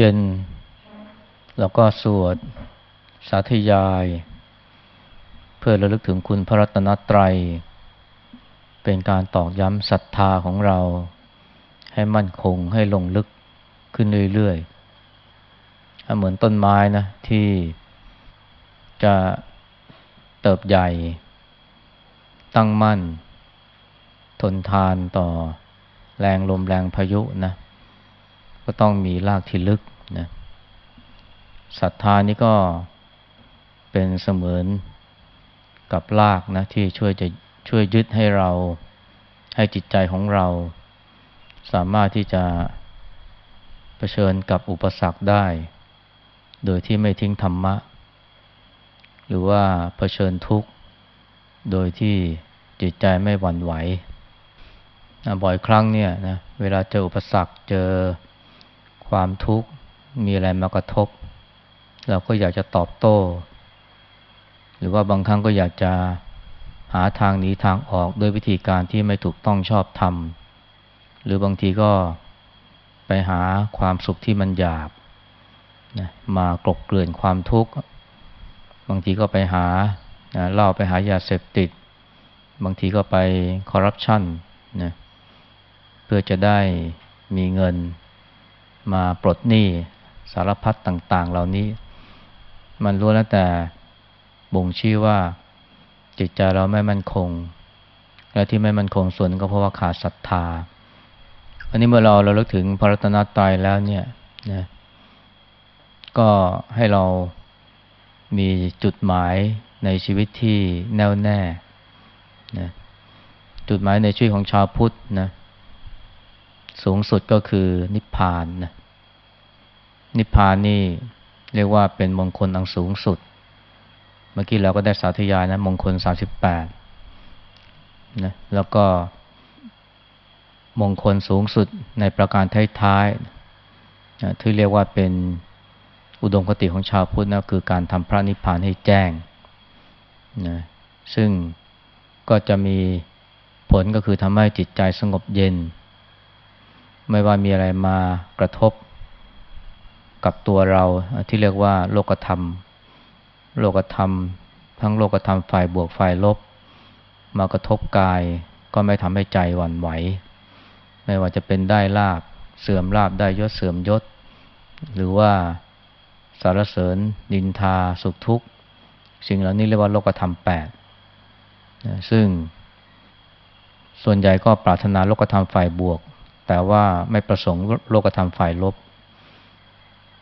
เย็นเราก็สวดสาธยาย เพื่อระลึกถึงคุณพระรัตนตรัย เป็นการตอกย้ำศรัทธาของเรา ให้มั่นคงให้ลงลึกขึ้นเรื่อยๆเหมือนต้นไม้นะ ที่จะเติบใหญ่ ตั้งมั่น ทนทานต่อแรงลมแรงพายุนะ ก็ต้องมีรากที่ลึก นะศรัทธานี่ก็เป็นเสมือนกับรากนะที่ช่วยจะช่วยยึดให้เราให้จิตใจของเรา สามารถที่จะเผชิญกับอุปสรรคได้ โดยที่ไม่ทิ้งธรรมะ หรือว่าเผชิญทุกข์โดยที่จิตใจไม่หวั่นไหวบ่อยครั้งเนี่ยนะเวลาเจออุปสรรคเจอความทุกข์ มีอะไรมากระทบ เราก็อยากจะตอบโต้ หรือว่าบางครั้งก็อยากจะหาทางหนีทางออกด้วยวิธีการที่ไม่ถูกต้องชอบทำหรือบางทีก็ไปหาความสุขที่มันหยาบนะมากลบเกลื่อนความทุกข์ บางทีก็ไปหาเล่าไปหายาเสพติด บางทีก็ไปคอร์รัปชันนะเพื่อจะได้มีเงินมาปลดหนี้ สารพัดต่าง ๆ เหล่านี้ มันรู้แล้วแต่บ่งชี้ว่าจิตใจเราไม่มั่นคง และที่ไม่มั่นคงส่วนก็เพราะว่าขาดศรัทธา อันนี้เมื่อเราเราลึกถึงพระรัตนตรัยแล้วเนี่ยนะก็ให้เรามีจุดหมายในชีวิตที่แน่วแน่นะจุดหมายในชีวิตของชาวพุทธนะสูงสุดก็คือนิพพานนะ นิพพานนี่เรียกว่าเป็นมงคลอันสูงสุด เมื่อกี้เราก็ได้สาธยายนะมงคลสาสิบแปดนะแล้วก็มงคลสูงสุดในประการท้ายๆนะที่เรียกว่าเป็นอุดมคติของชาวพุทธนะคือการทำพระนิพพานให้แจ้งนะซึ่งก็จะมีผลก็คือทำให้จิตใจสงบเย็น ไม่ว่ามีอะไรมากระทบ กับตัวเราที่เรียกว่าโลกธรรม โลกธรรม ทั้งโลกธรรมฝ่ายบวกฝ่ายลบ มากระทบกาย ก็ไม่ทำให้ใจหวั่นไหว ไม่ว่าจะเป็นได้ลาบเสื่อมลาบได้ยศเสื่อมยศ หรือว่าสารเสริญดินทาสุขทุกข์ สิ่งเหล่านี้เรียกว่าโลกธรรมแปดซึ่ง ส่วนใหญ่ก็ปรารถนาโลกธรรมฝ่ายบวก แต่ว่าไม่ประสงค์โลกธรรมฝ่ายลบ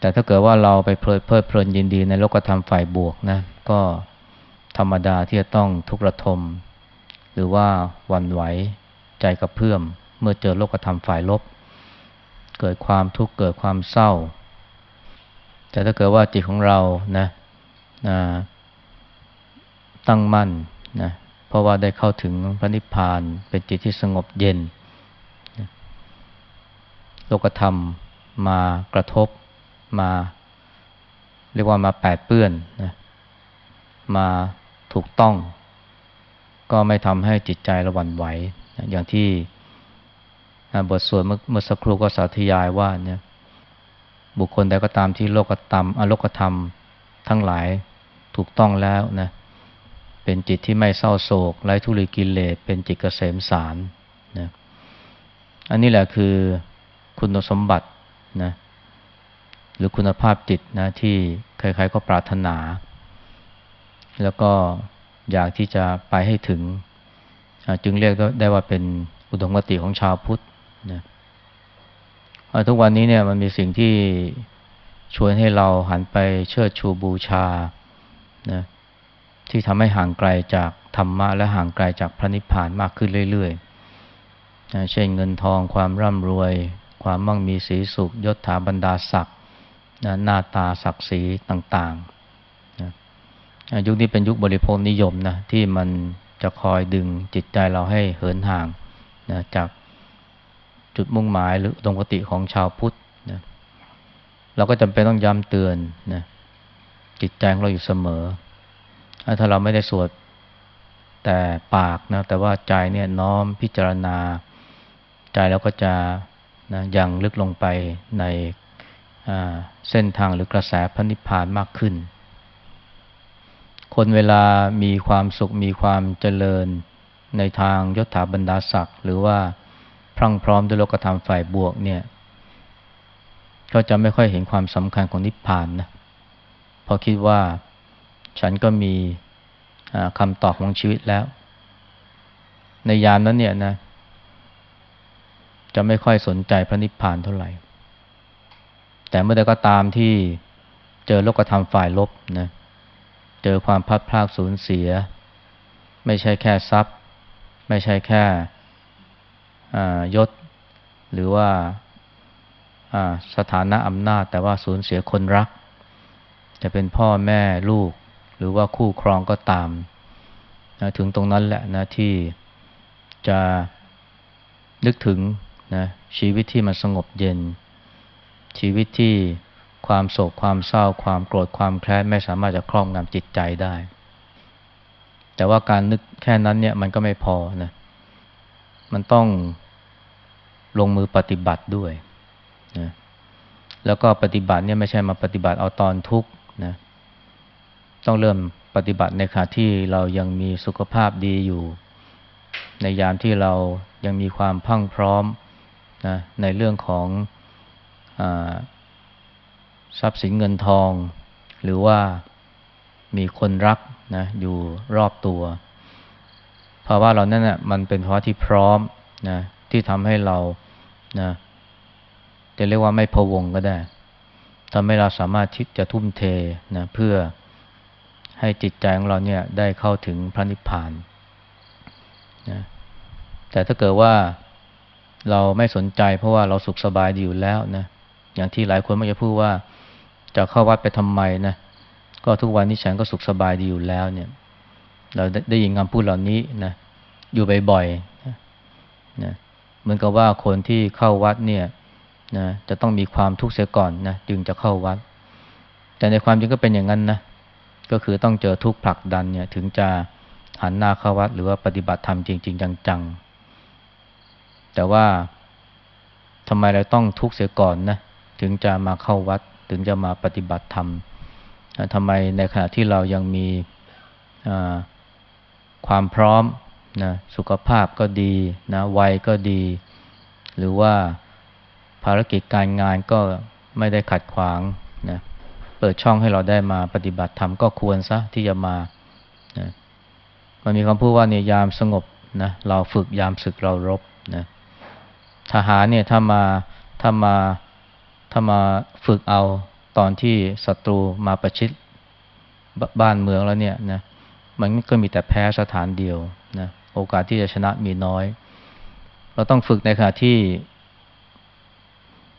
แต่ถ้าเกิดว่าเราไปเพลิดเพลินยินดีในโลกธรรมฝ่ายบวกนะก็ธรรมดาที่จะต้องทุกข์ระทม หรือว่าวันไหวใจกระเพื่อม เมื่อเจอโลกธรรมฝ่ายลบ เกิดความทุกข์เกิดความเศร้า แต่ถ้าเกิดว่าจิตของเรานะนะตั้งมั่นนะเพราะว่าได้เข้าถึงพระนิพพานเป็นจิตที่สงบเย็น โลกธรรมมากระทบ มา เรียกว่ามาแปดเปื้อนนะมาถูกต้อง ก็ไม่ทำให้จิตใจระวันไหวนะอย่างที่บทสวดเมื่อสักครู่ก็สาธยายว่าเนี่ยบุคคลใดก็ตามที่โลกธรรมอโลกธรรมทั้งหลายถูกต้องแล้วนะเป็นจิตที่ไม่เศร้าโศกไร้ทุลีกิเลสเป็นจิตเกษมสารนะอันนี้แหละคือคุณสมบัตินะ หรือคุณภาพจิตนะที่ใครๆก็ปรารถนา แล้วก็อยากที่จะไปให้ถึง จึงเรียกได้ว่าเป็นอุดมคติของชาวพุทธนะทุกวันนี้เนี่ยมันมีสิ่งที่ชวนให้เราหันไปเชิดชูบูชานะที่ทำให้ห่างไกลจากธรรมะและห่างไกลจากพระนิพพานมากขึ้นเรื่อยๆนะเช่นเงินทองความร่ำรวย ความมั่งมีสีสุขยศถาบรรดาศักดิ นะหน้าตาศักดิ์ศรีต่างๆนะยุคนี้เป็นยุคบริโภคนิยมนะที่มันจะคอยดึงจิตใจเราให้เหินห่างนะจากจุดมุ่งหมายหรือตรงกติของชาวพุทธนะเราก็จำเป็นต้องย้ำเตือนนะจิตใจของเราอยู่เสมอ ถ้าเราไม่ได้สวดแต่ปากนะแต่ว่าใจเนี่ยน้อมพิจารณา ใจเราก็จะนะยังลึกลงไปในอ่า เส้นทางหรือกระแสพระนิพพานมากขึ้น คนเวลามีความสุขมีความเจริญในทางยศถาบรรดาศักดิ์หรือว่าพรั่งพร้อมด้วยโลกธรรมฝ่ายบวกเนี่ยก็จะไม่ค่อยเห็นความสำคัญของนิพพานนะเพราะคิดว่าฉันก็มีคำตอบของชีวิตแล้ว ในยามนั้นเนี่ยนะ จะไม่ค่อยสนใจพระนิพพานเท่าไหร่ แต่เมื่อใดก็ตามที่เจอโลกธรรมฝ่ายลบนะเจอความพัดพลาดสูญเสีย ไม่ใช่แค่ทรัพย์ ไม่ใช่แค่ยศ หรือว่าสถานะอำนาจ แต่ว่าสูญเสียคนรัก จะเป็นพ่อแม่ลูก หรือว่าคู่ครองก็ตามนะถึงตรงนั้นแหละนะที่จะนึกถึงนะชีวิตที่มันสงบเย็น ชีวิตที่ความโศกความเศร้า ความโกรธความแค้นไม่สามารถจะครอบงำจิตใจได้ แต่ว่าการนึกแค่นั้นเนี่ยมันก็ไม่พอนะมันต้องลงมือปฏิบัติด้วยนะแล้วก็ปฏิบัติเนี่ยไม่ใช่มาปฏิบัติเอาตอนทุกข์นะต้องเริ่มปฏิบัติในขณะที่เรายังมีสุขภาพดีอยู่ ในยามที่เรายังมีความพังพร้อมนะในเรื่องของ ทรัพย์สินเงินทอง หรือว่ามีคนรักนะอยู่รอบตัวภาวะเรานั่นนะ่ะมันเป็นภาวะที่พร้อมนะที่ทำให้เรานะจะเรียกว่าไม่พวงก็ได้ทำให้เราสามารถที่จะทุ่มเทนะเพื่อให้จิตใจของเราเนี่ยได้เข้าถึงพระนิพพานนะแต่ถ้าเกิดว่าเราไม่สนใจเพราะว่าเราสุขสบายดีอยู่แล้วนะ อย่างที่หลายคนมักจะพูดว่าจะเข้าวัดไปทำไมนะก็ทุกวันนี้ฉันก็สุขสบายดีอยู่แล้วเนี่ย เราได้ยินคำพูดเหล่านี้นะอยู่บ่อยๆนะเหมือนกับว่าคนที่เข้าวัดเนี่ยนะจะต้องมีความทุกข์เสียก่อนนะจึงจะเข้าวัด แต่ในความจริงก็เป็นอย่างนั้นนะก็คือต้องเจอทุกข์ผลักดันเนี่ยถึงจะหันหน้าเข้าวัด หรือว่าปฏิบัติธรรมจริง ๆ จังๆ แต่ว่าทำไมเราต้องทุกข์เสียก่อนนะ ถึงจะมาเข้าวัด ถึงจะมาปฏิบัติธรรมทำไมในขณะที่เรายังมีความพร้อมนะสุขภาพก็ดีนะวัยก็ดี หรือว่าภารกิจการงานก็ไม่ได้ขัดขวางนะเปิดช่องให้เราได้มาปฏิบัติธรรมก็ควรซะที่จะมานะมันมีคำพูดว่าเนี่ยยามสงบนะเราฝึกยามศึกเรารบนะทหารเนี่ยถ้ามาถ้ามา ถ้ามาฝึกเอาตอนที่ศัตรูมาประชิดบ้านเมืองแล้วเนี่ยนะมันก็มีแต่แพ้สถานเดียวนะโอกาสที่จะชนะมีน้อย เราต้องฝึกในขณะที่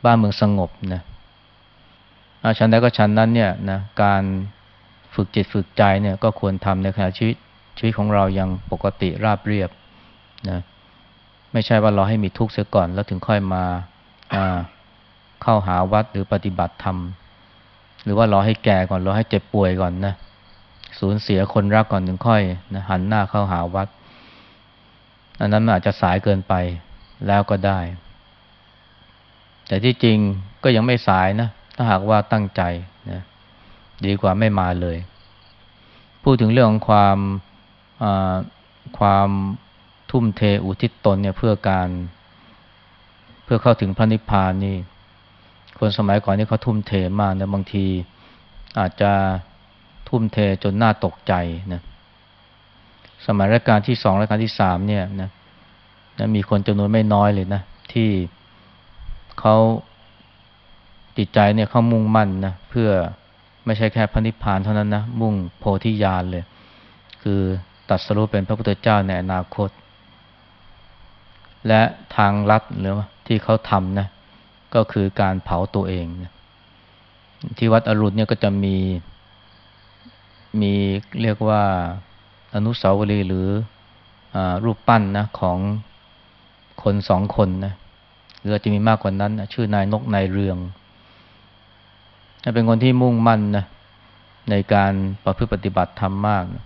บ้านเมืองสงบนะชั้นใดก็ชั้นนั้นเนี่ยนะการฝึกจิตฝึกใจเนี่ยก็ควรทำในขณะชีวิตชีวิตของเรายังปกติราบเรียบนะไม่ใช่ว่าเราให้มีทุกข์เสียก่อนแล้วถึงค่อยมาอ่า เข้าหาวัดหรือปฏิบัติธรรม หรือว่ารอให้แก่ก่อนรอให้เจ็บป่วยก่อนนะสูญเสียคนรักก่อนถึงค่อยนะหันหน้าเข้าหาวัด อันนั้นอาจจะสายเกินไปแล้วก็ได้ แต่ที่จริงก็ยังไม่สายนะ ถ้าหากว่าตั้งใจนะดีกว่าไม่มาเลย พูดถึงเรื่องของความความทุ่มเทอุทิศตนเนี่ยเพื่อการ เพื่อเข้าถึงพระนิพพานนี่ คนสมัยก่อนนี่เขาทุ่มเทมากนะบางทีอาจจะทุ่มเทจนน่าตกใจนะสมัยรัชกาลที่สองรัชกาลที่สามเนี่ยนะนะมีคนจำนวนไม่น้อยเลยนะที่เขาจิตใจเนี่ยเขามุ่งมั่นนะเพื่อไม่ใช่แค่พระนิพพานเท่านั้นนะมุ่งโพธิญาณเลย คือตัดสรุปเป็นพระพุทธเจ้าในอนาคต และทางลัดหรือว่าที่เขาทำนะ ก็คือการเผาตัวเองที่วัดอรุณเนี่ยก็จะมีมีเรียกว่าอนุสาวรีย์หรืออรูปปั้นนะของคนสองคนนะหรือจะมีมากกว่านั้นนะชื่อนายนกนายเรือง เป็นคนที่มุ่งมั่นนะในการประพฤติปฏิบัติธรรมมากนะ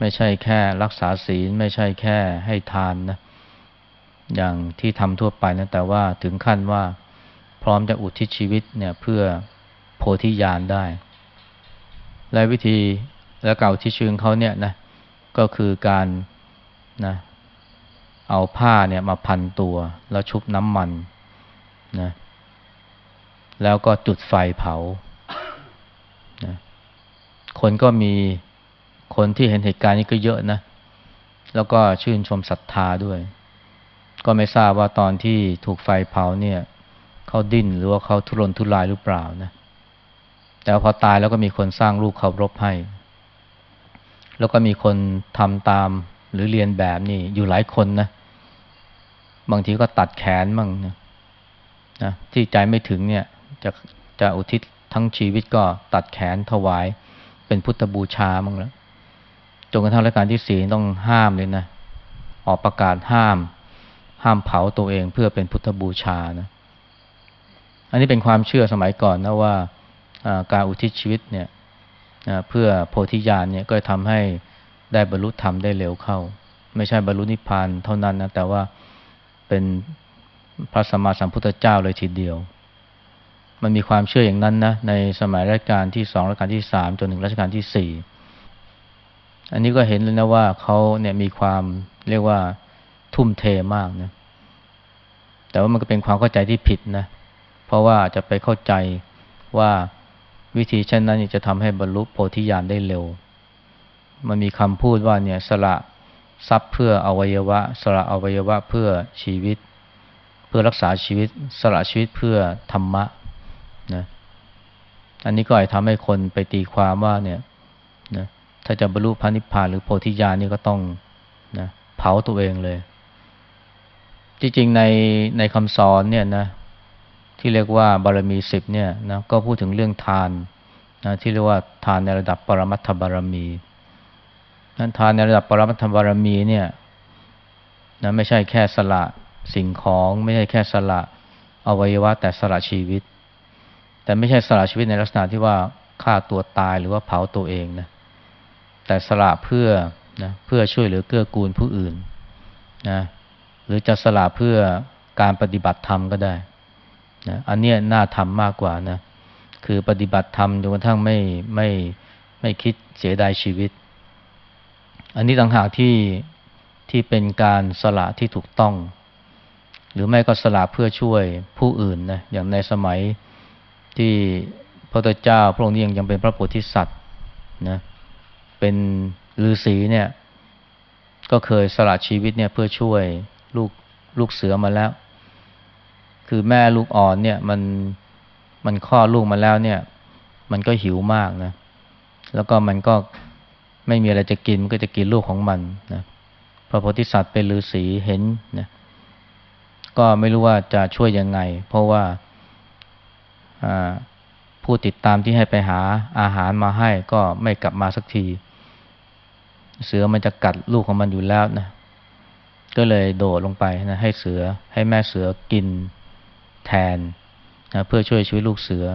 ไม่ใช่แค่รักษาศีล ไม่ใช่แค่ให้ทานนะอย่างที่ทำทั่วไปนะแต่ว่าถึงขั้นว่า ร้อมจะอุทิศชีวิตเนี่ยเพื่อโพธิญาณได้ และวิธีและเก่าที่ชื่นเขาเนี่ยนะก็คือการนะเอาผ้าเนี่ยมาพันตัว แล้วชุบน้ำมันนะแล้วก็จุดไฟเผานะคนก็มีคนที่เห็นเหตุการณ์นี้ก็เยอะนะ แล้วก็ชื่นชมศรัทธาด้วย ก็ไม่ทราบว่าตอนที่ถูกไฟเผาเนี่ย เขาดิ้นหรือว่าเขาทุรนทุรายหรือเปล่านะแต่พอตายแล้วก็มีคนสร้างรูปเคารพให้ แล้วก็มีคนทำตามหรือเรียนแบบนี่อยู่หลายคนนะ บางทีก็ตัดแขนมั่งนะนะที่ใจไม่ถึงเนี่ยจะจะอุทิศทั้งชีวิตก็ตัดแขนถวาย เป็นพุทธบูชามั่งแล้วจนกระทั่งรัชกาลที่สี่ต้องห้ามเลยนะ ออกประกาศห้าม ห้ามเผาตัวเองเพื่อเป็นพุทธบูชานะ นนี้เป็นความเชื่อสมัยก่อนนะว่าการอุทิศชีวิตเนี่ยเพื่อโพธิญาณเนี่ยก็ทำให้ได้บรรลุธรรมได้เร็วเข้า ไม่ใช่บรรลุนิพพานเท่านั้นนะแต่ว่าเป็นพระสัมมาสัมพุทธเจ้าเลยทีเดียว มันมีความเชื่ออย่างนั้นนะในสมัยรัชกาลที่สองรัชกาลที่สามจนถึงรัชกาลที่สี่อันนี้ก็เห็นเลยนะว่าเขาเนี่ยมีความเรียกว่าทุ่มเทมากนะแต่ว่ามันก็เป็นความเข้าใจที่ผิดนะเพราะว่าจะไปเข้าใจว่าวิธีเช่นนั้นจะทำให้บรรลุโพธิญาณได้เร็ว มันมีคำพูดว่าเนี่ยสละทรัพย์เพื่ออวัยวะ สละอวัยวะเพื่อชีวิต เพื่อรักษาชีวิต สละชีวิตเพื่อธรรมะนะอันนี้ก็อาจทำให้คนไปตีความว่าเนี่ยนะถ้าจะบรรลุพระนิพพานหรือโพธิญาณนี่ก็ต้องนะเผาตัวเองเลย จริงๆในในคำสอนเนี่ยนะ ที่เรียกว่าบารมีสิบเนี่ยนะก็พูดถึงเรื่องทานนะที่เรียกว่าทานในระดับปรมัตถบารมีนั้นทานในระดับปรมัตถบารมีเนี่ยนะไม่ใช่แค่สละสิ่งของไม่ใช่แค่สละอวัยวะแต่สละชีวิต แต่ไม่ใช่สละชีวิตในลักษณะที่ว่าฆ่าตัวตายหรือว่าเผาตัวเองนะแต่สละเพื่อนะเพื่อช่วยเหลือเกื้อกูลผู้อื่นนะหรือจะสละเพื่อการปฏิบัติธรรมก็ได้ นะอันนี้น่าทำมากกว่านะคือปฏิบัติธรรมจนกระทั่งไม่ไม่ไม่คิดเสียดายชีวิต อันนี้ต่างหากที่ที่เป็นการสละที่ถูกต้อง หรือไม่ก็สละเพื่อช่วยผู้อื่นนะอย่างในสมัยที่พระเจ้าพระองค์นี้ยังยังเป็นพระโพธิสัตว์นะเป็นฤาษีเนี่ยก็เคยสละชีวิตเนี่ยเพื่อช่วยลูกลูกเสือมาแล้ว คือแม่ลูกอ่อนเนี่ยมันมันคลอดลูกมาแล้วเนี่ย มันก็หิวมากนะ แล้วก็มันก็ไม่มีอะไรจะกินมันก็จะกินลูกของมันนะพระโพธิสัตว์เป็นฤาษีเห็นนะก็ไม่รู้ว่าจะช่วยยังไง เพราะว่าผู้ติดตามที่ให้ไปหาอาหารมาให้ก็ไม่กลับมาสักที เสือมันจะกัดลูกของมันอยู่แล้วนะก็เลยโดดลงไปนะให้เสือให้แม่เสือกิน แทนนะเพื่อช่วยชีวิตลูกเสือ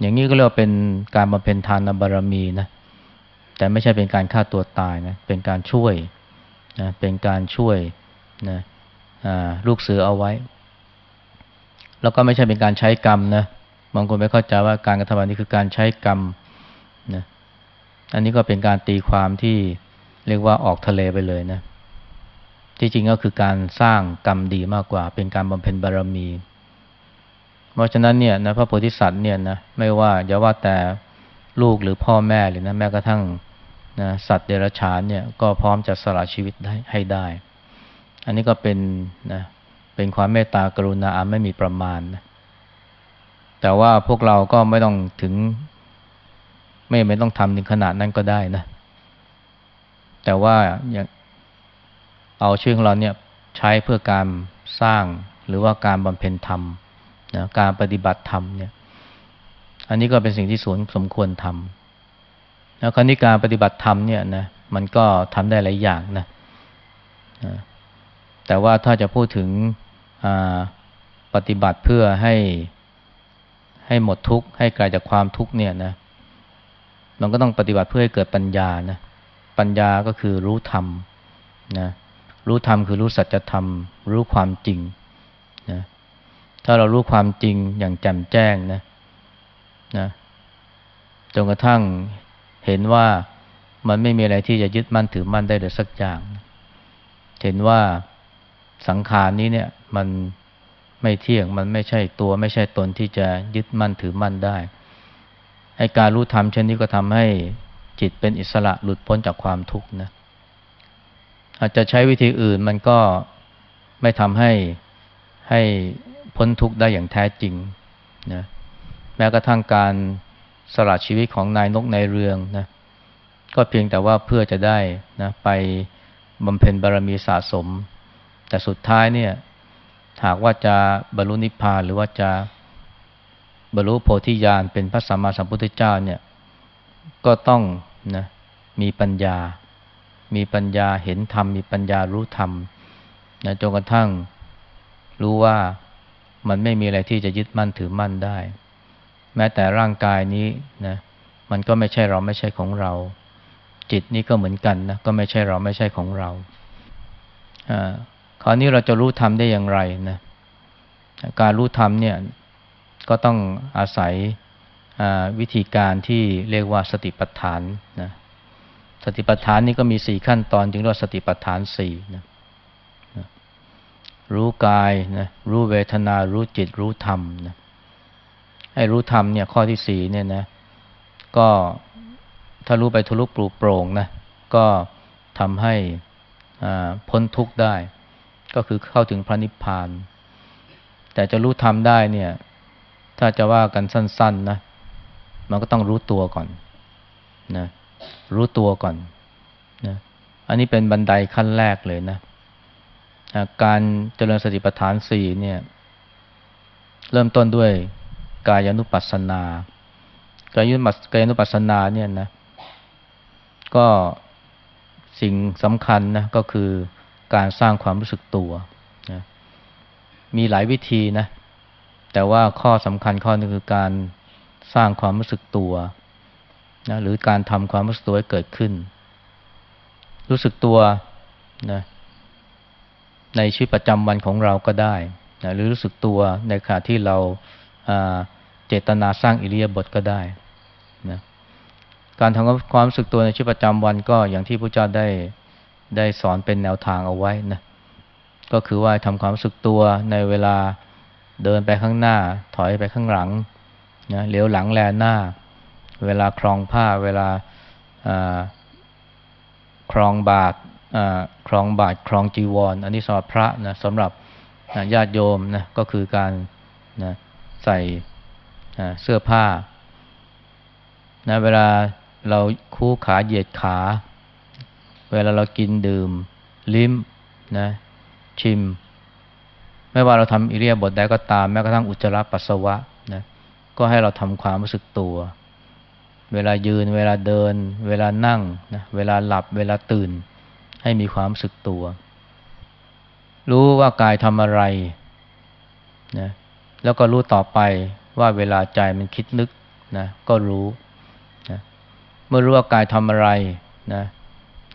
อย่างนี้ก็เรียกว่าเป็นการบำเพ็ญทานบารมีนะแต่ไม่ใช่เป็นการฆ่าตัวตายนะเป็นการช่วยนะเป็นการช่วยนะลูกเสือเอาไว้ แล้วก็ไม่ใช่เป็นการใช้กรรมนะบางคนไม่เข้าใจว่าการกระทำแบบนี้คือการใช้กรรมนะอันนี้ก็เป็นการตีความที่เรียกว่าออกทะเลไปเลยนะที่จริงก็คือการสร้างกรรมดีมากกว่า เป็นการบำเพ็ญบารมี เพราะฉะนั้นเนี่ยนะพระโพธิสัตว์เนี่ยนะไม่ว่าอย่าว่าแต่ลูกหรือพ่อแม่เลยนะแม้กระทั่งนะสัตว์เดรัจฉานเนี่ยก็พร้อมจะสละชีวิตได้ให้ได้ อันนี้ก็เป็นนะเป็นความเมตตากรุณาอันไม่มีประมาณนะแต่ว่าพวกเราก็ไม่ต้องถึง ไม่ไม่ต้องทำถึงขนาดนั้นก็ได้นะ แต่ว่าอย่างเอาชื่อของเราเนี่ยใช้เพื่อการสร้างหรือว่าการบำเพ็ญธรรม นะการปฏิบัติธรรมเนี่ย อันนี้ก็เป็นสิ่งที่สนสมควรทำแล้วคราวนี้การปฏิบัติธรรมเนี่ยนะมันก็ทำได้หลายอย่างนะแต่ว่าถ้าจะพูดถึงปฏิบัติเพื่อให้ให้หมดทุกข์ให้ไกลจากความทุกข์เนี่ยนะ มันก็ต้องปฏิบัติเพื่อให้เกิดปัญญานะปัญญาก็คือรู้ธรรมนะรู้ธรรมคือรู้สัจธรรม รู้ความจริงนะ ถ้าเรารู้ความจริงอย่างแจ่มแจ้งนะนะจนกระทั่งเห็นว่ามันไม่มีอะไรที่จะยึดมั่นถือมั่นได้เลยสักอย่าง เห็นว่าสังขารนี้เนี่ย มันไม่เที่ยงมันไม่ใช่ตัว ไม่ใช่ตนที่จะยึดมั่นถือมั่นได้ไอการรู้ธรรมเช่นนี้ก็ทำให้จิตเป็นอิสระหลุดพ้นจากความทุกข์นะอาจจะใช้วิธีอื่นมันก็ไม่ทำให้ให้ พ้นทุกข์ได้อย่างแท้จริงนะแม้กระทั่งการสละชีวิตของนายนกนายเรืองนะก็เพียงแต่ว่าเพื่อจะได้นะไปบำเพ็ญบารมีสะสม แต่สุดท้ายเนี่ยหากว่าจะบรรลุนิพพานหรือว่าจะบรรลุโพธิญาณเป็นพระสัมมาสัมพุทธเจ้าเนี่ยก็ต้องนะมีปัญญา มีปัญญาเห็นธรรม มีปัญญารู้ธรรมนะจนกระทั่งรู้ว่า มันไม่มีอะไรที่จะยึดมั่นถือมั่นได้ แม้แต่ร่างกายนี้นะมันก็ไม่ใช่เราไม่ใช่ของเรา จิตนี้ก็เหมือนกันนะก็ไม่ใช่เราไม่ใช่ของเราอ่าคราวนี้เราจะรู้ธรรมได้อย่างไรนะการรู้ธรรมเนี่ยก็ต้องอาศัยวิธีการที่เรียกว่าสติปัฏฐานนะสติปัฏฐานนี่ก็มีสี่ขั้นตอนจึงเรียกว่าสติปัฏฐานสี่นะ รู้กายนะรู้เวทนารู้จิตรู้ธรรมนะให้รู้ธรรมเนี่ยข้อที่สี่เนี่ยนะก็ถ้ารู้ไปทะลุปลูโปร่งนะก็ทำให้พ้นทุกข์ได้ ก็คือเข้าถึงพระนิพพาน แต่จะรู้ธรรมได้เนี่ย ถ้าจะว่ากันสั้น ๆนะมันก็ต้องรู้ตัวก่อนนะรู้ตัวก่อนนะอันนี้เป็นบันไดขั้นแรกเลยนะ การเจริญสติปัฏฐานสี่เนี่ย เริ่มต้นด้วยกายานุปัสสนา กายานุปัสกายานุปัสสนาเนี่ยนะ ก็สิ่งสำคัญนะก็คือการสร้างความรู้สึกตัวนะมีหลายวิธีนะ แต่ว่าข้อสำคัญข้อนึงคือการสร้างความรู้สึกตัวนะหรือการทำความรู้สึกตัวให้เกิดขึ้น รู้สึกตัวนะ ในชีวิตประจำวันของเราก็ได้นะหรือรู้สึกตัวในขณะที่เราเจตนาสร้างอิริยาบถก็ได้นะการทำความรู้สึกตัวในชีวิตประจำวันก็อย่างที่พระเจ้าได้ได้สอนเป็นแนวทางเอาไว้นะก็คือว่าทำความรู้สึกตัวในเวลาเดินไปข้างหน้า ถอยไปข้างหลังนะเลี้ยวหลังแลหน้า เวลาคลองผ้า เวลาคลองบาท คลองบาทคลองจีวรออันนี้สำหรับพระนะสำหรับญาติโยมนะก็คือการนะใส่เสื้อผ้านะเวลาเราคู่ขาเหยียดขา เวลาเรากินดื่ม ลิ้มนะชิม ไม่ว่าเราทำอิเลียบทใดก็ตามแม้กระทั่งอุจจาระปัสสาวะนะก็ให้เราทำความรู้สึกตัว เวลายืน เวลาเดิน เวลานั่งนะเวลาหลับ เวลาตื่น ให้มีความสึกตัว รู้ว่ากายทำอะไรนะแล้วก็รู้ต่อไปว่าเวลาใจมันคิดนึกนะก็รู้นะเมื่อรู้ว่ากายทำอะไรนะ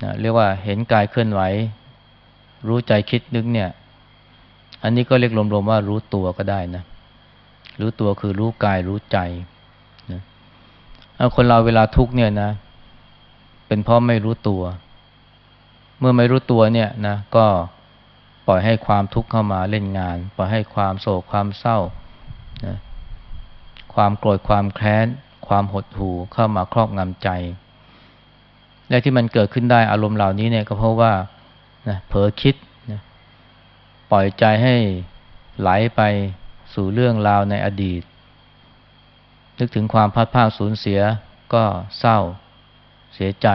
นะเรียกว่าเห็นกายเคลื่อนไหว รู้ใจคิดนึกเนี่ย อันนี้ก็เรียกรวมๆว่ารู้ตัวก็ได้นะรู้ตัวคือรู้กายรู้ใจนะคนเราเวลาทุกเนี่ยนะ เป็นเพราะไม่รู้ตัว มื่อไม่รู้ตัวเนี่ยนะก็ปล่อยให้ความทุกข์เข้ามาเล่นงาน ปล่อยให้ความโศกความเศร้านะความโกรธความแค้น ความหดหู่เข้ามาครอบงำใจ และที่มันเกิดขึ้นได้อารมณ์เหล่านี้เนี่ยก็เพราะว่านะเผลอคิดนะปล่อยใจให้ไหลไปสู่เรื่องราวในอดีต นึกถึงความพัดภาคสูญเสียก็เศร้าเสียใจ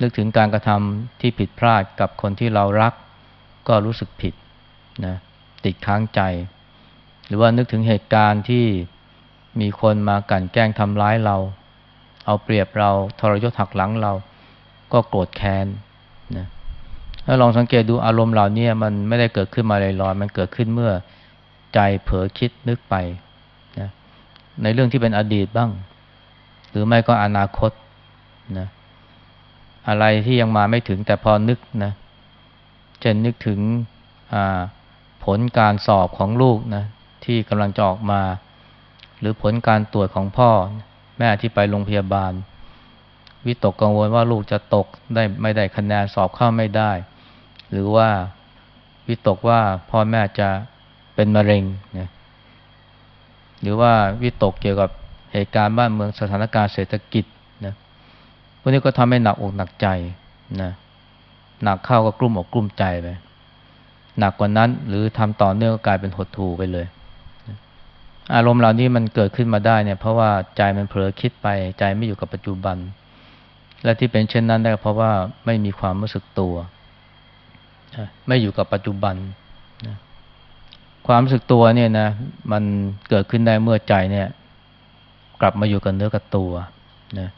นึกถึงการกระทำที่ผิดพลาดกับคนที่เรารัก ก็รู้สึกผิดนะติดค้างใจ หรือว่านึกถึงเหตุการณ์ที่มีคนมากั่นแกล้งทำร้ายเรา เอาเปรียบเราทรยศหักหลังเรา ก็โกรธแค้นนะถ้าลองสังเกตดูอารมณ์เหล่านี้มันไม่ได้เกิดขึ้นมาลอยๆมันเกิดขึ้นเมื่อใจเผลอคิดนึกไปนะในเรื่องที่เป็นอดีตบ้าง หรือไม่ก็อนาคตนะ อะไรที่ยังมาไม่ถึงแต่พอนึกนะจะนึกถึงผลการสอบของลูกนะที่กำลังจะออกมา หรือผลการตรวจของพ่อ แม่ที่ไปโรงพยาบาล วิตกกังวลว่าลูกจะตกได้ไม่ได้คะแนนสอบเข้าไม่ได้ หรือว่าวิตกว่าพ่อแม่จะเป็นมะเร็งนะหรือว่าวิตกเกี่ยวกับเหตุการณ์บ้านเมืองสถานการณ์เศรษฐกิจ วกนี้ก็ทำให้หนักอกหนักใจนะหนักเข้าก็กลุ้มอกกลุ้มใจไปหนักกว่านั้น หรือทำต่อเนื่องก็กลายเป็นหดหู่ไปเลย อารมณ์เหล่านี้มันเกิดขึ้นมาได้เนี่ย เพราะว่าใจมันเผลอคิดไป ใจไม่อยู่กับปัจจุบัน และที่เป็นเช่นนั้นได้เพราะว่าไม่มีความรู้สึกตัว ไม่อยู่กับปัจจุบันความรู้สึกตัวเนี่ยนะมันเกิดขึ้นได้เมื่อใจเนี่ย กลับมาอยู่กับเนื้อกับตัวนะ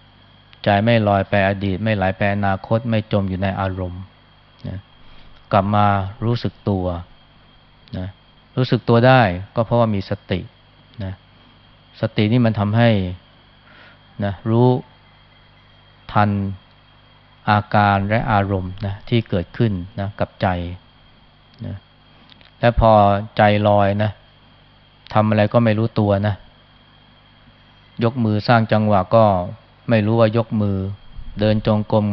ใจไม่ลอยไปอดีต ไม่ไหลไปอนาคต ไม่จมอยู่ในอารมณ์นะกลับมารู้สึกตัวนะรู้สึกตัวได้ก็เพราะว่ามีสตินะสตินี่มันทำให้นะรู้ทันอาการและอารมณ์นะที่เกิดขึ้นนะกับใจนะและพอใจลอยนะทำอะไรก็ไม่รู้ตัวนะ ยกมือสร้างจังหวะก็ ไม่รู้ว่ายกมือ เดินจงกรม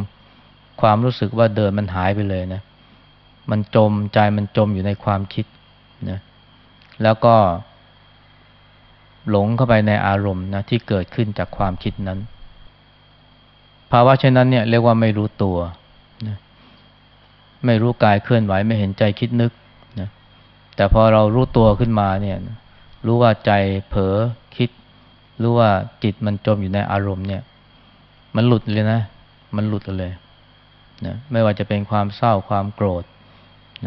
ความรู้สึกว่าเดินมันหายไปเลยนะ มันจมใจมันจมอยู่ในความคิดนะแล้วก็ หลงเข้าไปในอารมณ์นะที่เกิดขึ้นจากความคิดนั้น ภาวะเช่นนั้นเนี่ยเรียกว่าไม่รู้ตัวนะไม่รู้กายเคลื่อนไหวไม่เห็นใจคิดนึกนะแต่พอเรารู้ตัวขึ้นมาเนี่ยรู้ว่าใจเผลอคิด รู้ว่าจิตมันจมอยู่ในอารมณ์เนี่ย มันหลุดเลยนะ มันหลุดเลยนะไม่ว่าจะเป็นความเศร้าความโกรธ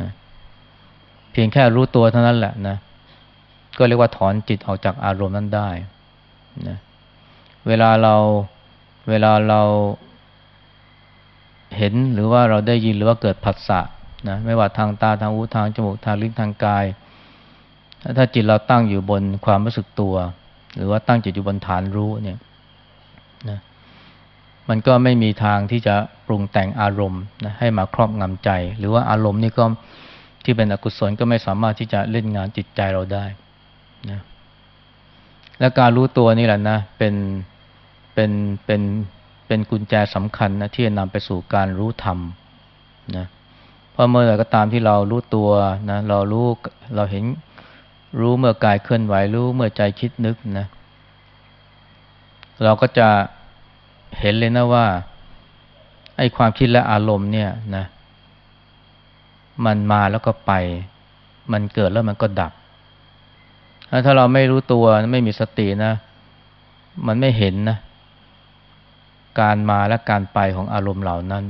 นะเพียงแค่รู้ตัวเท่านั้นแหละนะ ก็เรียกว่าถอนจิตออกจากอารมณ์นั้นได้นะเวลาเราเวลาเราเห็นหรือว่าเราได้ยินหรือว่าเกิดผัสสะนะไม่ว่าทางตาทางหูทางจมูกทางลิ้นทางกาย ถ้าจิตเราตั้งอยู่บนความรู้สึกตัว หรือว่าตั้งจิตอยู่บนฐานรู้เนี่ย มันก็ไม่มีทางที่จะปรุงแต่งอารมณ์นะให้มาครอบงำใจ หรือว่าอารมณ์นี่ก็ที่เป็นอกุศลก็ไม่สามารถที่จะเล่นงานจิตใจเราได้นะและการรู้ตัวนี่แหละนะเป็นเป็นเป็นเป็นกุญแจสำคัญนะที่จะนำไปสู่การรู้ธรรมนะเพราะเมื่อไหร่ก็ตามที่เรารู้ตัวนะเรารู้เราเห็นรู้เมื่อกายเคลื่อนไหวรู้เมื่อใจคิดนึกนะเราก็จะ เห็นเลยนะว่าไอ้ความคิดและอารมณ์เนี่ยนะ มันมาแล้วก็ไป มันเกิดแล้วมันก็ดับ ถ้าเราไม่รู้ตัวไม่มีสตินะ มันไม่เห็นนะ การมาและการไปของอารมณ์เหล่านั้น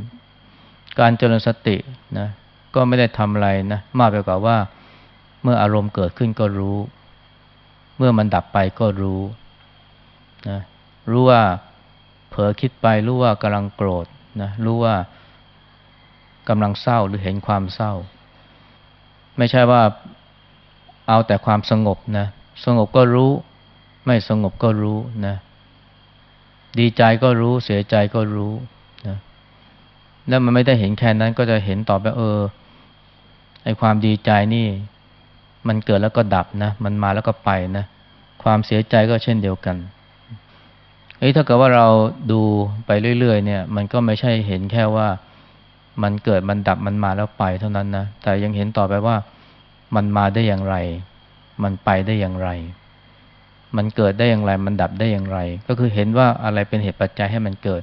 การเจริญสตินะ ก็ไม่ได้ทำอะไรนะ มากไปกว่าว่า เมื่ออารมณ์เกิดขึ้นก็รู้ เมื่อมันดับไปก็รู้นะรู้ว่า ลอคิดไปรู้ว่ากำลังโกรธนะรู้ว่ากำลังเศร้าหรือเห็นความเศร้า ไม่ใช่ว่าเอาแต่ความสงบนะ สงบก็รู้ ไม่สงบก็รู้นะ ดีใจก็รู้ เสียใจก็รู้นะแล้วมันไม่ได้เห็นแค่นั้นก็จะเห็นต่อไปเออไอความดีใจนี่ มันเกิดแล้วก็ดับนะ มันมาแล้วก็ไปนะ ความเสียใจก็เช่นเดียวกัน เอ้ถ้าเกิดว่าเราดูไปเรื่อยๆเนี่ย มันก็ไม่ใช่เห็นแค่ว่ามันเกิดมันดับมันมาแล้วไปเท่านั้นนะ แต่ยังเห็นต่อไปว่ามันมาได้อย่างไร มันไปได้อย่างไร มันเกิดได้อย่างไร มันดับได้อย่างไร ก็คือเห็นว่าอะไรเป็นเหตุปัจจัยให้มันเกิด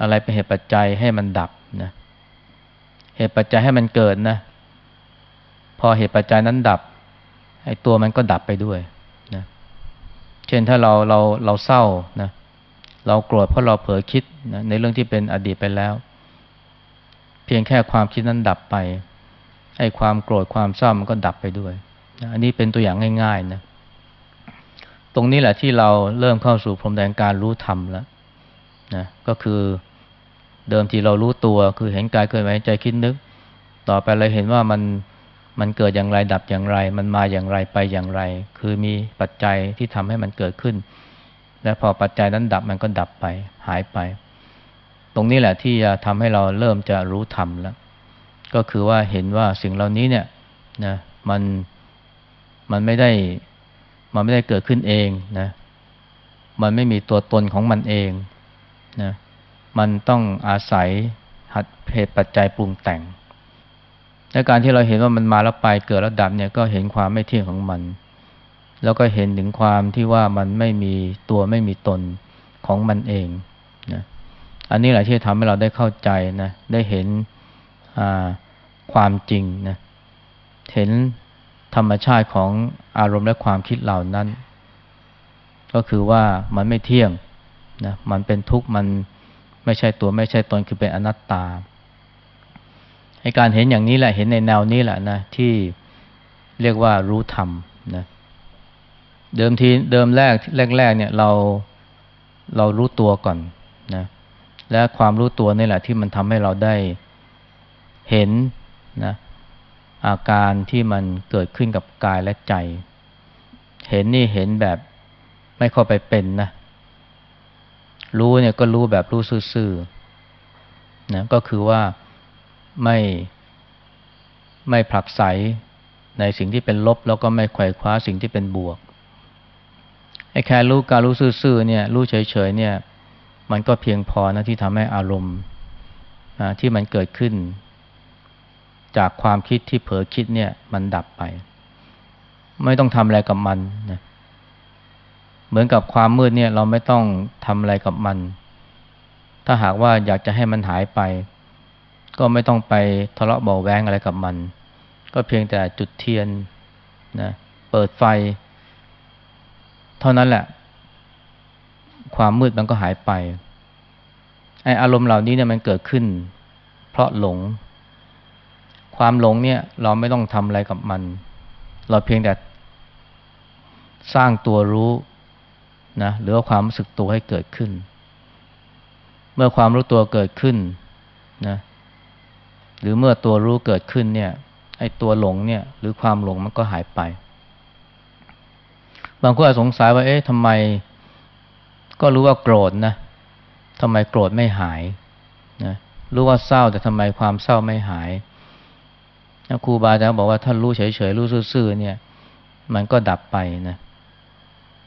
อะไรเป็นเหตุปัจจัยให้มันดับนะ เหตุปัจจัยให้มันเกิดนะ พอเหตุปัจจัยนั้นดับไอ้ตัวมันก็ดับไปด้วย ช่นถ้าเราเราเราเศร้านะเราโกรธเพราะเราเผลอคิดนะในเรื่องที่เป็นอดีตไปแล้ว เพียงแค่ความคิดนั้นดับไปไอ้ความโกรธความเศร้ามันก็ดับไปด้วยนะอันนี้เป็นตัวอย่างง่ายๆนะตรงนี้แหละที่เราเริ่มเข้าสู่พรมแดนการรู้ธรรมแล้วนะก็คือเดิมทีเรารู้ตัวคือเห็นกายเคลื่อนไหวใจคิดนึก ต่อไปเราเห็นว่ามัน มันเกิดอย่างไรดับอย่างไร มันมาอย่างไรไปอย่างไร คือมีปัจจัยที่ทำให้มันเกิดขึ้น และพอปัจจัยนั้นดับมันก็ดับไป หายไป ตรงนี้แหละที่จะทำให้เราเริ่มจะรู้ธรรมแล้ว ก็คือว่าเห็นว่าสิ่งเหล่านี้เนี่ยนะมันมันไม่ได้มันไม่ได้เกิดขึ้นเองนะ มันไม่มีตัวตนของมันเองนะ มันต้องอาศัยหัดเหตุปัจจัยปรุงแต่ง และการที่เราเห็นว่ามันมาแล้วไปเกิดแล้วดับเนี่ยก็เห็นความไม่เที่ยงของมัน แล้วก็เห็นถึงความที่ว่ามันไม่มีตัวไม่มีตนของมันเองนะอันนี้แหละที่ทำให้เราได้เข้าใจนะได้เห็นความจริงนะเห็นธรรมชาติของอารมณ์และความคิดเหล่านั้น ก็คือว่ามันไม่เที่ยงนะมันเป็นทุกข์มันไม่ใช่ตัวไม่ใช่ตนคือเป็นอนัตตา ให้การเห็นอย่างนี้แหละเห็นในแนวนี้แหละนะที่เรียกว่ารู้ธรรมนะเดิมทีเดิมแรกแรกๆเนี่ยเราเรารู้ตัวก่อนนะและความรู้ตัวนี่แหละที่มันทำให้เราได้เห็นนะอาการที่มันเกิดขึ้นกับกายและใจ เห็นนี่เห็นแบบไม่เข้าไปเป็นนะ รู้เนี่ยก็รู้แบบรู้ซื่อๆนะก็คือว่า ไม่ไม่ผลักไสในสิ่งที่เป็นลบ แล้วก็ไม่ไขว่คว้าสิ่งที่เป็นบวกไอ้แค่รู้การรู้ซื่อๆเนี่ยรู้เฉยๆเนี่ย มันก็เพียงพอนะที่ทำให้อารมณ์ที่มันเกิดขึ้น จากความคิดที่เผลอคิดเนี่ย มันดับไป ไม่ต้องทำอะไรกับมันนะเหมือนกับความมืดเนี่ย เราไม่ต้องทำอะไรกับมัน ถ้าหากว่าอยากจะให้มันหายไป ก็ไม่ต้องไปทะเลาะเบาแวงอะไรกับมัน ก็เพียงแต่จุดเทียนนะเปิดไฟ เท่านั้นแหละ ความมืดมันก็หายไปไออารมณ์เหล่านี้เนี่ยมันเกิดขึ้น เพราะหลง ความหลงเนี่ย เราไม่ต้องทำอะไรกับมัน เราเพียงแต่สร้างตัวรู้นะหรือว่าความรู้สึกตัวให้เกิดขึ้น เมื่อความรู้ตัวเกิดขึ้นนะ หรือเมื่อตัวรู้เกิดขึ้นเนี่ยไอ้ตัวหลงเนี่ยหรือความหลงมันก็หายไป บางคนอาจสงสัยว่าเอ๊ะทำไม ก็รู้ว่าโกรธนะทำไมโกรธไม่หายนะรู้ว่าเศร้าแต่ทำไมความเศร้าไม่หายครูบาอาจารย์บอกว่าถ้ารู้เฉยๆรู้ซื่อๆเนี่ย มันก็ดับไปนะ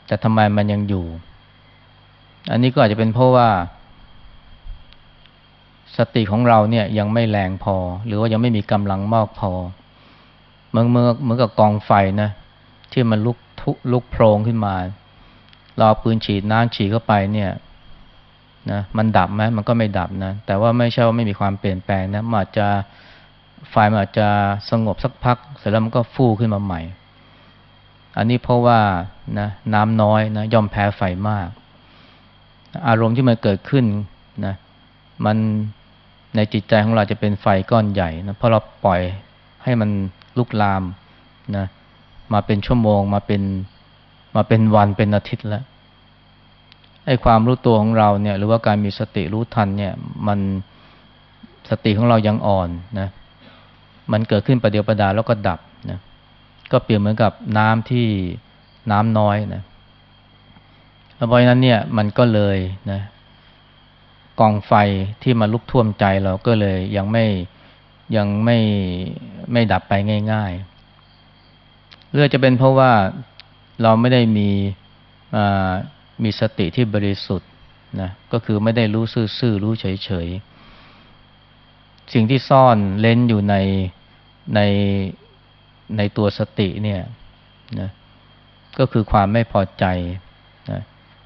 แต่ทำไมมันยังอยู่ อันนี้ก็อาจจะเป็นเพราะว่า สติของเราเนี่ยยังไม่แรงพอ หรือว่ายังไม่มีกำลังมากพอเหมือนเมื่อเหมือนกับกองไฟนะที่มันลุกทุลุกโพรงขึ้นมา เราปืนฉีดน้ำฉีดเข้าไปเนี่ยนะมันดับไหมมันก็ไม่ดับนะ แต่ว่าไม่ใช่ว่าไม่มีความเปลี่ยนแปลงนะมันอาจจะไฟมันอาจจะสงบสักพัก เสร็จแล้วมันก็ฟูขึ้นมาใหม่ อันนี้เพราะว่านะน้ำน้อยนะย่อมแพ้ไฟมาก อารมณ์ที่มันเกิดขึ้นนะมัน ในจิตใจของเราจะเป็นไฟก้อนใหญ่นะเพราะเราปล่อยให้มันลุกลามนะมาเป็นชั่วโมงมาเป็นมาเป็นวันเป็นอาทิตย์แล้วไอ้ความรู้ตัวของเราเนี่ยหรือว่าการมีสติรู้ทันเนี่ยมันสติของเรายังอ่อนนะมันเกิดขึ้นประเดียวประดาแล้วก็ดับนะก็เปรียบเหมือนกับน้ำที่น้ำน้อยนะเพราะฉะนั้นเนี่ยมันก็เลยนะ กองไฟที่มาลุกท่วมใจเราก็เลยยังไม่ยังไม่ไม่ดับไปง่ายๆหรือจะเป็นเพราะว่าเราไม่ได้มีมีสติที่บริสุทธิ์นะก็คือไม่ได้รู้ซื่อๆรู้เฉยๆ สิ่งที่ซ่อนเล้นอยู่ในในในตัวสติเนี่ยนะก็คือความไม่พอใจนะ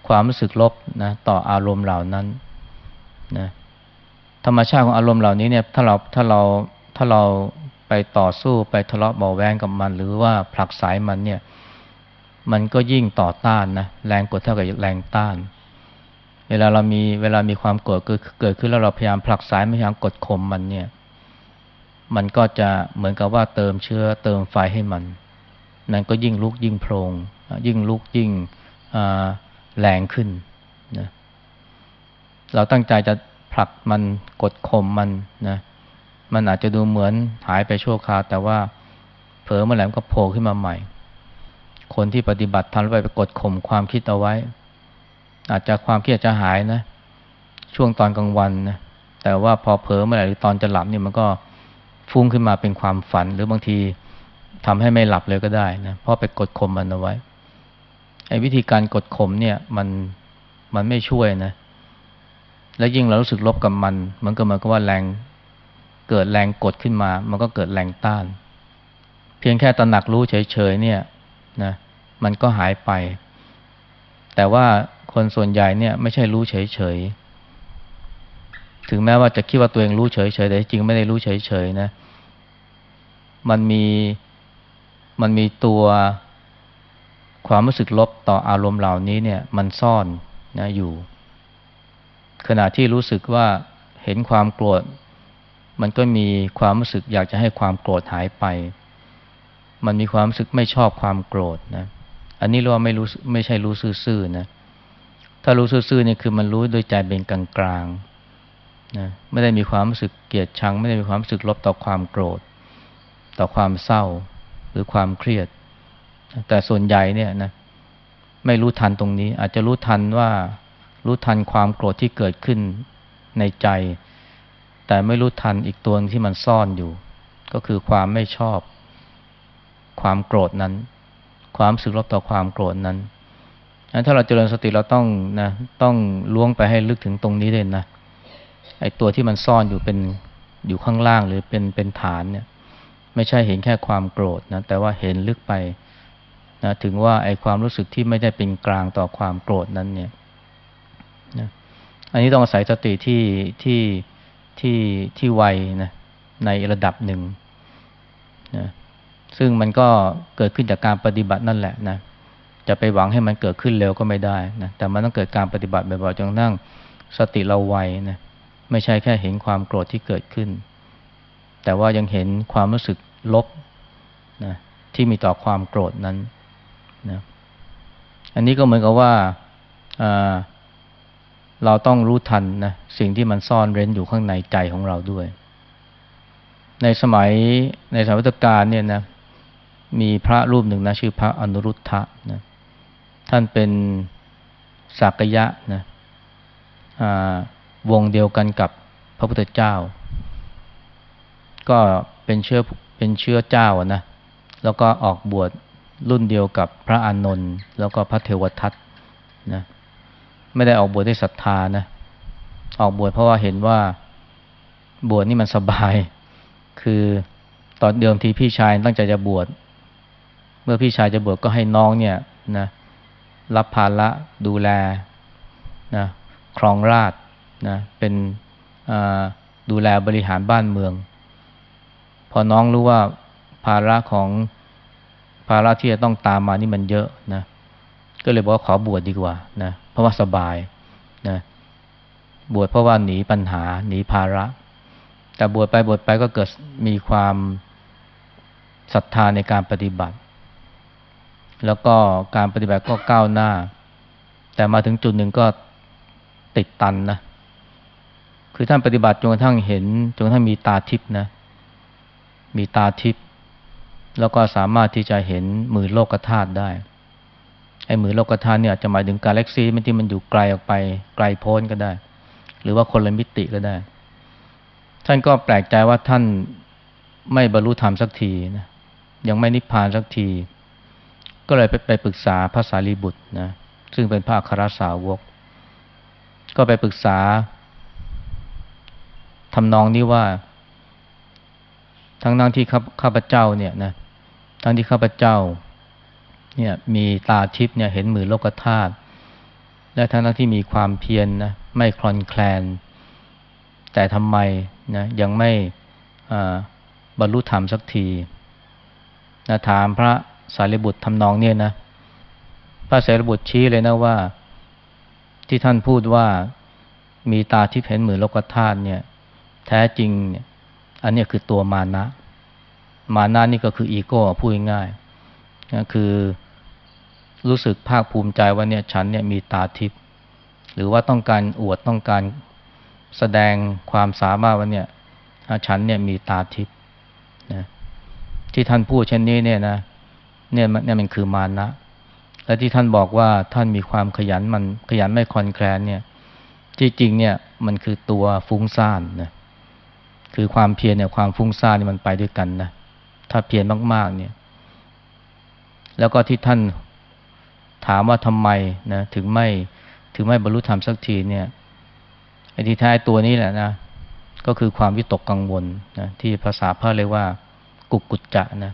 ความรู้สึกลบนะต่ออารมณ์เหล่านั้น นะธรรมชาติของอารมณ์เหล่านี้เนี่ยถ้าเราถ้าเราถ้าเราไปต่อสู้ไปทะเลาะเบาแวงกับมัน หรือว่าผลักสายมันเนี่ย มันก็ยิ่งต่อต้านนะแรงกดเท่ากับแรงต้าน เวลาเรามีเวลามีความโกรธเกิดขึ้นแล้วเราพยายามผลักสายพยายามกดข่มมันเนี่ย มันก็จะเหมือนกับว่าเติมเชื้อเติมไฟให้มันนั่นก็ยิ่งลุกยิ่งโพรงยิ่งลุกยิ่งแรงขึ้น เราตั้งใจจะผลักมันกดข่มมันนะ มันอาจจะดูเหมือนหายไปชั่วคราวแต่ว่าเผลอเมื่อไหร่ก็โผล่ขึ้นมาใหม่ คนที่ปฏิบัติทำแล้วไปกดข่มความคิดเอาไว้ อาจจะความคิดจะหายนะ ช่วงตอนกลางวันนะแต่ว่าพอเผลอเมื่อไหร่หรือตอนจะหลับเนี่ยมันก็ฟุ้งขึ้นมาเป็นความฝัน หรือบางทีทำให้ไม่หลับเลยก็ได้นะเพราะไปกดข่มมันเอาไว้ไอ้วิธีการกดข่มเนี่ย มันมันไม่ช่วยนะ และยิ่งเรารู้สึกลบกับมัน มันก็เหมือนกับว่าแรงเกิดแรงกดขึ้นมา มันก็เกิดแรงต้าน เพียงแค่ตระหนักรู้เฉยๆเนี่ยนะมันก็หายไป แต่ว่าคนส่วนใหญ่เนี่ยไม่ใช่รู้เฉยๆถึงแม้ว่าจะคิดว่าตัวเองรู้เฉยๆแต่จริงไม่ได้รู้เฉยๆนะมันมีมันมีตัวความรู้สึกลบต่ออารมณ์เหล่านี้เนี่ย มันซ่อนนะอยู่ ขณะที่รู้สึกว่าเห็นความโกรธ มันก็มีความรู้สึกอยากจะให้ความโกรธหายไป มันมีความรู้สึกไม่ชอบความโกรธนะ อันนี้เราไม่รู้ไม่ใช่รู้ซื่อๆนะ ถ้ารู้ซื่อๆเนี่ยคือมันรู้โดยใจเป็นกลางๆนะ ไม่ได้มีความรู้สึกเกลียดชัง ไม่ได้มีความรู้สึกลบต่อความโกรธ ต่อความเศร้าหรือความเครียด แต่ส่วนใหญ่เนี่ยนะ ไม่รู้ทันตรงนี้ อาจจะรู้ทันว่า รู้ทันความโกรธที่เกิดขึ้นในใจ แต่ไม่รู้ทันอีกตัวที่มันซ่อนอยู่ ก็คือความไม่ชอบ ความโกรธนั้น ความสึกลบต่อความโกรธนั้นถ้าเราเจริญสติเราต้องนะต้องล้วงไปให้ลึกถึงตรงนี้เลยนะไอ้ตัวที่มันซ่อนอยู่เป็นอยู่ข้างล่างหรือเป็นเป็นฐานเนี่ย ไม่ใช่เห็นแค่ความโกรธนะแต่ว่าเห็นลึกไปนะถึงว่าไอ้ความรู้สึกที่ไม่ได้เป็นกลางต่อความโกรธนั้นเนี่ย นะอันนี้ต้องอาศัยสติที่ที่ที่ที่ไวนะในระดับหนึ่งนะซึ่งมันก็เกิดขึ้นจากการปฏิบัตินั่นแหละนะจะไปหวังให้มันเกิดขึ้นเร็วก็ไม่ได้นะแต่มันต้องเกิดการปฏิบัติบ่อยๆจนกระทั่งสติเราไวนะไม่ใช่แค่เห็นความโกรธที่เกิดขึ้น แต่ว่ายังเห็นความรู้สึกลบนะที่มีต่อความโกรธนั้นนะอันนี้ก็เหมือนกับว่า เราต้องรู้ทันนะสิ่งที่มันซ่อนเร้นอยู่ข้างในใจของเราด้วย ในสมัยในสมัยพุทธกาลเนี่ยนะมีพระรูปหนึ่งนะชื่อพระอนุรุทธะนะท่านเป็นสักยะนะวงเดียวกันกับพระพุทธเจ้า ก็เป็นเชื้อเป็นเชื้อเจ้านะแล้วก็ออกบวชรุ่นเดียวกับพระอานนท์แล้วก็พระเทวทัตนะ ไม่ได้ออกบวชด้วยศรัทธานะ ออกบวชเพราะว่าเห็นว่าบวชนี่มันสบาย คือตอนเดิมทีพี่ชายตั้งใจจะบวช เมื่อพี่ชายจะบวชก็ให้น้องเนี่ยนะรับภาระดูแลนะครองราชนะเป็นดูแลบริหารบ้านเมือง พอน้องรู้ว่าภาระของภาระที่จะต้องตามมานี่มันเยอะนะ ก็เลยบอกว่าขอบวชดดีกว่านะเราะว่าสบายนะบวชเพราะว่าหนีปัญหาหนีภาระ แต่บวชไปบวชไปก็เกิดมีความศรัทธาในการปฏิบัติ แล้วก็การปฏิบัติก็ก้าวหน้า แต่มาถึงจุดหนึ่งก็ติดตันนะคือท่านปฏิบัติจนกระทั่งเห็นจนกระทั่งมีตาทิพนะ มีตาทิพแล้วก็สามารถที่จะเห็นมือโลกธาตุได้ ไอ้มือโลกธาตุเนี่ยจะหมายถึงกาแล็กซีที่มันอยู่ไกลออกไปไกลโพ้นก็ได้ หรือว่าคนละมิติก็ได้ ท่านก็แปลกใจว่าท่านไม่บรรลุธรรมสักทีนะยังไม่นิพพานสักที ก็เลยไปไปปรึกษาพระสารีบุตรนะซึ่งเป็นพระคราสาวก ก็ไปปรึกษาทำนองนี้ว่า ทั้งนั่งที่ข้าพเจ้าเนี่ยนะทั้งที่ข้าพเจ้า เนี่ยมีตาทิพย์เนี่ยเห็นมือโลกธาตุและทั้งที่มีความเพียรนนะไม่คลอนแคลน แต่ทำไมนะยังไม่บรรลุธรรมสักทีนะถามพระสารีบุตรทำนองเนี่ยนะพระสารีบุตรชี้เลยนะว่า ที่ท่านพูดว่ามีตาทิพย์เห็นมือโลกธาตุเนี่ย แท้จริงเนี่ย อันนี้คือตัวมานะ มานะนี่ก็คืออีโก้พูดง่ายๆนะคือ รู้สึกภาคภูมิใจว่าเนี่ยฉันเนี่ยมีตาทิพย์หรือว่าต้องการอวดต้องการแสดงความสามารถว่าเนี่ยฉันเนี่ยมีตาทิพย์นะที่ท่านพูดเช่นนี้เนี่ยนะเนี่ยมันเนี่ยมันคือมานะและที่ท่านบอกว่าท่านมีความขยันมันขยันไม่คอนแคลนเนี่ยที่จริงเนี่ยมันคือตัวฟุ้งซ่านนะคือความเพียรเนี่ยความฟุ้งซ่านนี่มันไปด้วยกันนะถ้าเพียรมากๆเนี่ย แล้วก็ที่ท่าน ถามว่าทำไมนะถึงไม่ถึงไม่บรรลุธรรมสักทีเนี่ยไอ้ที่แท้ตัวนี้แหละนะ ก็คือความวิตกกังวลนะที่ภาษาพระเรียกว่า กุกกุจจะนะ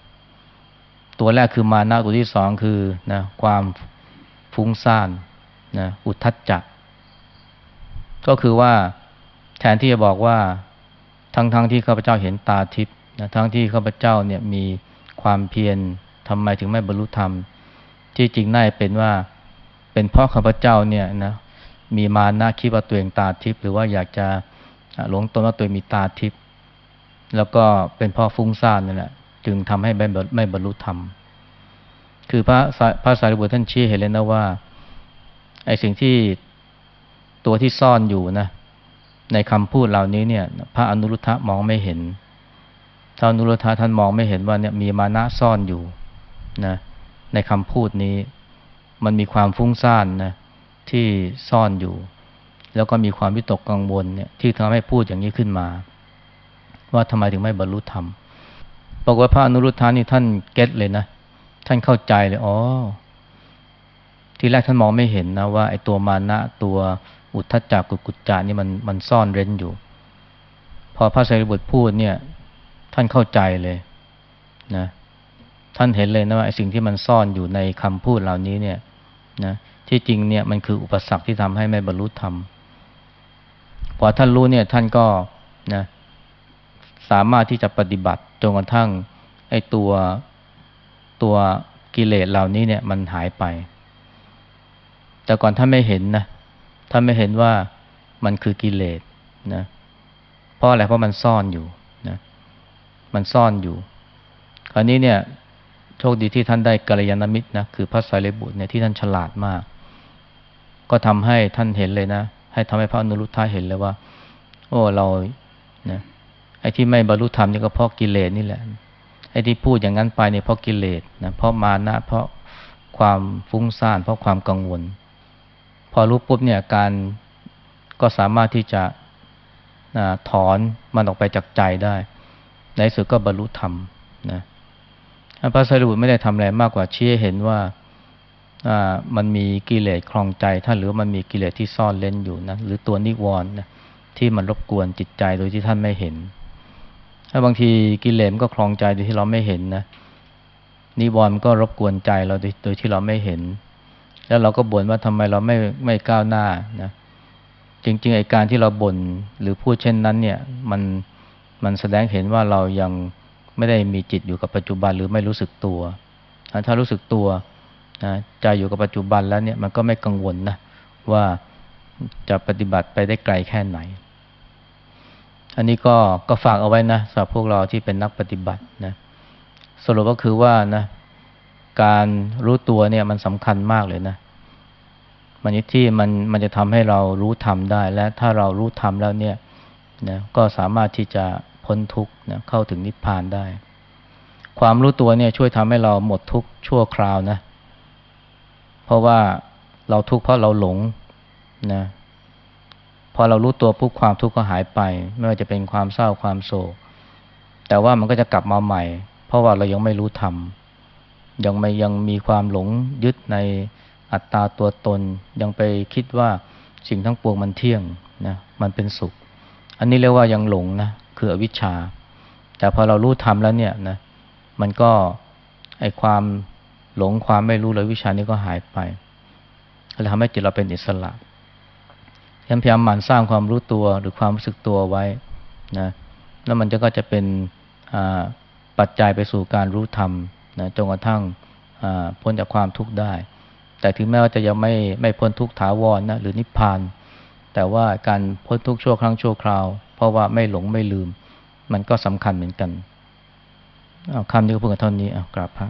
ตัวแรกคือมานะตัวที่สองคือนะความฟุ้งซ่านนะอุทธัจจะก็คือว่าแทนที่จะบอกว่าทั้งๆทที่ข้าพเจ้าเห็นตาทิพย์นะทั้งที่ข้าพเจ้าเนี่ยมีความเพียรทำไมถึงไม่บรรลุธรรม ที่จริงน่าเป็นว่าเป็นเพราะข้าพเจ้าเนี่ยนะมีมานะคิดว่าตัวเองตาทิพย์หรือว่าอยากจะหลงตนว่าตัวมีตาทิพย์แล้วก็เป็นพ่อฟุ้งซ่านนั่นแหละจึงทำให้ไม่ไม่บรรลุธรรม คือพระพระสารีบุตรท่านชี้เห็นเลยนะว่าไอ้สิ่งที่ตัวที่ซ่อนอยู่นะในคำพูดเหล่านี้เนี่ย พระอนุรุทธะมองไม่เห็นท้าอนุรุทธะท่านมองไม่เห็นว่าเนี่ยมีมานะซ่อนอยู่นะ ในคำพูดนี้ มันมีความฟุ้งซ่านนะที่ซ่อนอยู่ แล้วก็มีความวิตกกังวลเนี่ยที่ทำให้พูดอย่างนี้ขึ้นมา ว่าทำไมถึงไม่บรรลุธรรมบอกว่าพระอนุรุทธานี่ท่านเก็ตเลยนะ ท่านเข้าใจเลยอ๋อที่แรกท่านมองไม่เห็นนะว่าไอ้ตัวมานะตัวอุทธจักกุกุจจานี่มันมันซ่อนเร้นอยู่ พอพระสารีบุตรพูดเนี่ย ท่านเข้าใจเลยนะ ท่านเห็นเลยนะว่าสิ่งที่มันซ่อนอยู่ในคำพูดเหล่านี้เนี่ยนะที่จริงเนี่ยมันคืออุปสรรคที่ทำให้ไม่บรรลุธรรมพอท่านรู้เนี่ยท่านก็นะสามารถที่จะปฏิบัติจนกระทั่งไอ้ตัวตัวกิเลสเหล่านี้เนี่ยมันหายไป แต่ก่อนท่านไม่เห็นนะท่านไม่เห็นว่ามันคือกิเลสนะเพราะอะไรเพราะมันซ่อนอยู่นะมันซ่อนอยู่ คราวนี้เนี่ย คดีที่ท่านได้กัลยาณมิตรนะคือพระสารีบุตรเนี่ยที่ท่านฉลาดมาก ก็ทำให้ท่านเห็นเลยนะ ให้ทำให้พระอนุรุทธะเห็นเลยว่า โอ้เรานะไอ้ที่ไม่บรรลุธรรมนี่ก็เพราะกิเลสนี่แหละไอ้ที่พูดอย่างนั้นไปเนี่ยเพราะกิเลสนะเพราะมานะเพราะความฟุ้งซ่าน เพราะความกังวล พอรู้ปุ๊บเนี่ยการก็สามารถที่จะถอนมันออกไปจากใจได้ ในสุดก็บรรลุธรรมนะ พระสารีบุตรไม่ได้ทำอะไรมากกว่าชี้เห็นว่ามันมีกิเลสคลองใจท่านหรือมันมีกิเลสที่ซ่อนเล่นอยู่นะหรือตัวนิวรณ์นะที่มันรบกวนจิตใจโดยที่ท่านไม่เห็นถ้าบางทีกิเลสก็คลองใจโดยที่เราไม่เห็นนะนิวรณ์ก็รบกวนใจเราโดยที่เราไม่เห็น แล้วเราก็บ่นว่าทำไมเราไม่ไม่ก้าวหน้านะจริงๆไอ้การที่เราบ่นหรือพูดเช่นนั้นเนี่ยมันมันแสดงเห็นว่าเรายัง ไม่ได้มีจิตอยู่กับปัจจุบันหรือไม่รู้สึกตัว ถ้ารู้สึกตัวนะใจอยู่กับปัจจุบันแล้วเนี่ยมันก็ไม่กังวลนะว่าจะปฏิบัติไปได้ไกลแค่ไหน อันนี้ก็ก็ฝากเอาไว้นะสำหรับพวกเราที่เป็นนักปฏิบัตินะสรุปก็คือว่านะการรู้ตัวเนี่ยมันสำคัญมากเลยนะมันที่มันมันจะทำให้เรารู้ธรรมได้ และถ้าเรารู้ธรรมแล้วเนี่ยนะก็สามารถที่จะ พ้นทุกข์นะเข้าถึงนิพพานได้ ความรู้ตัวเนี่ยช่วยทำให้เราหมดทุกข์ชั่วคราวนะ เพราะว่าเราทุกข์เพราะเราหลงนะพอเรารู้ตัวปุ๊บความทุกข์ก็หายไป ไม่ว่าจะเป็นความเศร้าความโศก แต่ว่ามันก็จะกลับมาใหม่ เพราะว่าเรายังไม่รู้ธรรมยังไม่ยังมีความหลงยึดในอัตตาตัวตน ยังไปคิดว่าสิ่งทั้งปวงมันเที่ยงนะมันเป็นสุข อันนี้เรียกว่ายังหลงนะ คืออวิชชา แต่พอเรารู้ธรรมแล้วเนี่ยนะมันก็ไอความหลงความไม่รู้เลยวิชานี้ก็หายไปเลยทำให้จิตเราเป็นอิสระพยายามหมั่นสร้างความรู้ตัวหรือความรู้สึกตัวไว้นะแล้วมันจะก็จะเป็นปัจจัยไปสู่การรู้ธรรมนะจนกระทั่งพ้นจากความทุกข์ได้ แต่ถึงแม้ว่าจะยังไม่ไม่พ้นทุกข์ถาวรนนะหรือนิพพาน แต่ว่าการพ้นทุกข์ชั่วครั้งชั่วคราว เพราะว่าไม่หลงไม่ลืม มันก็สำคัญเหมือนกันเอาคำนี้ก็พูดกันเท่านี้กราบพระ